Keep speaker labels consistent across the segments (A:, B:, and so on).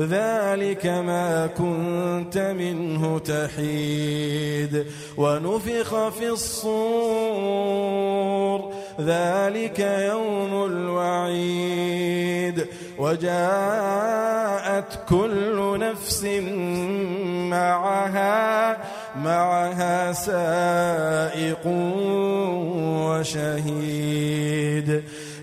A: ذلك ما كنت منه تحيد. ونفخ في الصور. ذلك يوم الوعيد. وجاءت كل نفس معها. معها سائق وشهيد.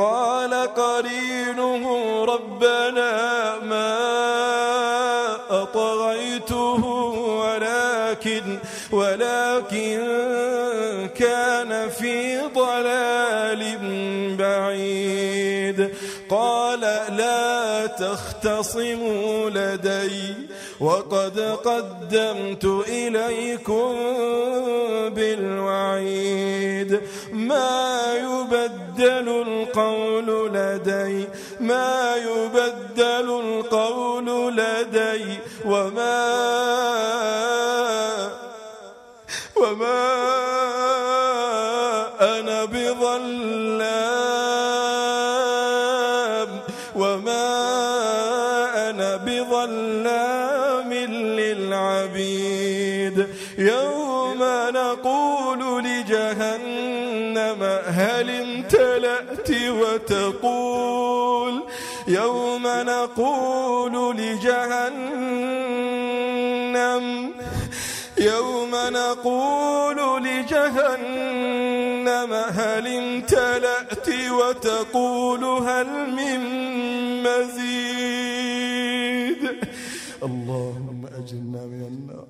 A: قال قرينه ربنا ما أطغيته ولكن ولكن كان في ضلال بعيد. قال لا تختصموا لدي وقد قدمت إليكم بالوعيد. ما يبدل القول لدي ما يبدل القول لدي وما وما أنا بظلام. للعبيد يوم نقول لجهنم هل امتلأت وتقول؟ يوم نقول لجهنم يوم نقول لجهنم هل امتلأت وتقول هل من مزيد؟ اللهم أجلنا من النار.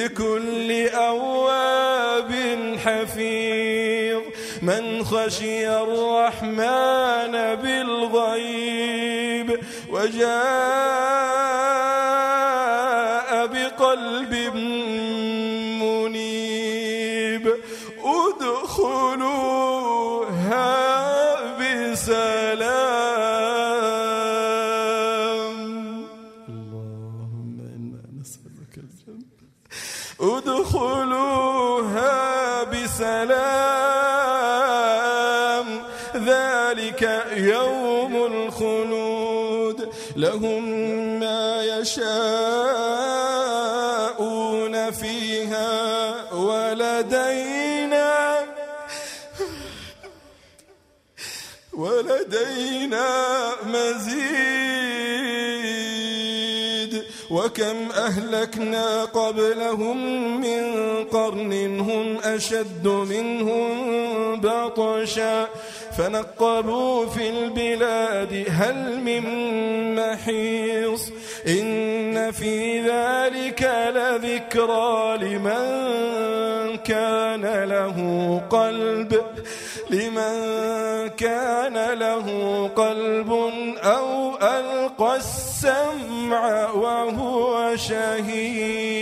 A: لكل أواب حفيظ. من خشي الرحمن بالغيب وجاء بقلب منيب. ادخلوها بسلام. بسلام ذلك يوم الخلود. لهم ما يشاءون فيها ولدينا ولدينا مزيد. وكم أهلكنا قبلهم من قرن هم أشد منهم بطشا فنقبوا في البلاد هل من محيص إن في ذلك لذكرى لمن كان له قلب لمن كان له قلب أو ألقى السمع وهو شهيد.